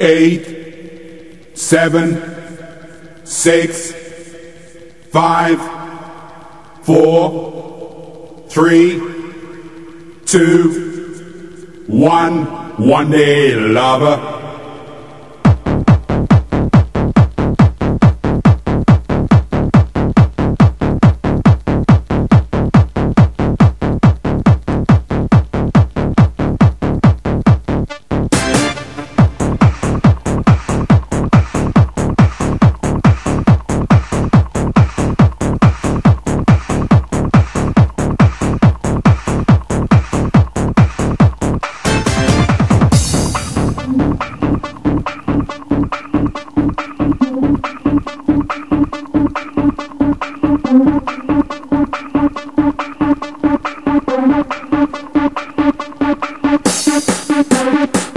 eight, seven, six, five, four, three, two, one. One day, lover.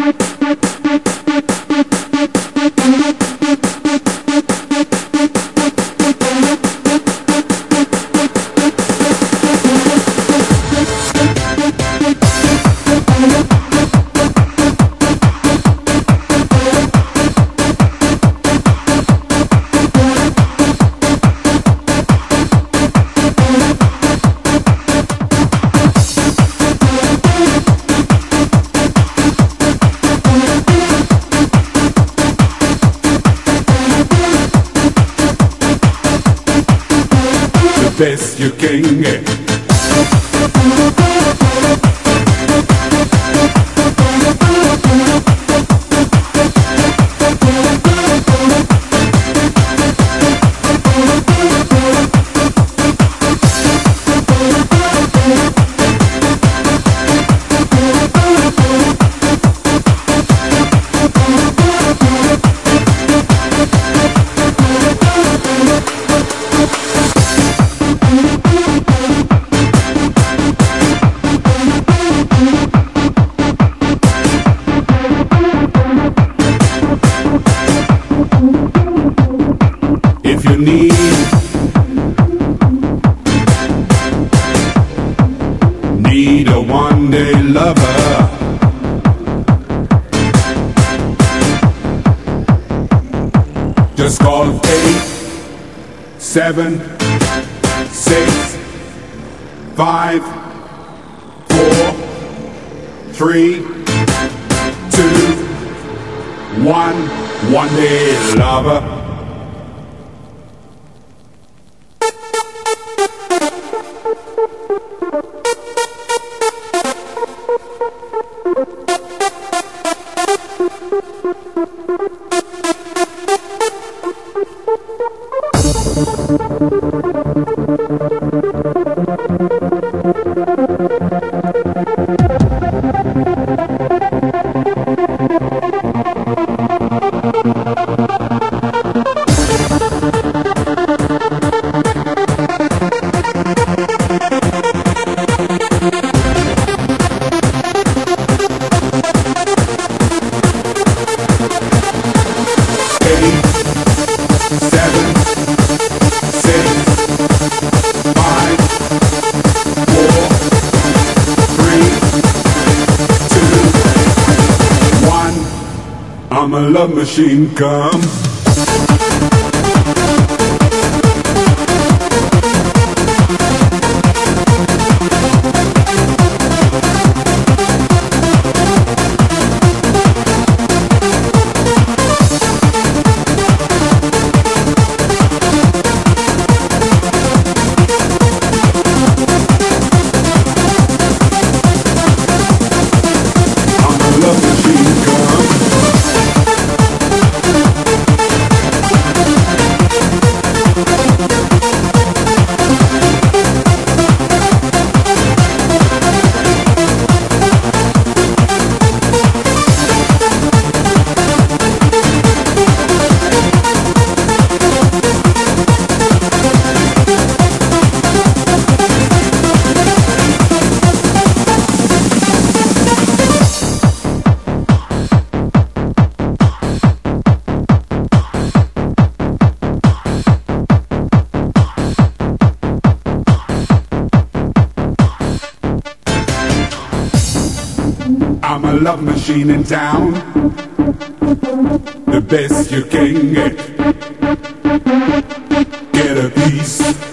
Bye. Best you can get. Seven, six, five, four, three, two, one. One day, lover. Love machine come. Love machine in town. the best you can get. Get a piece.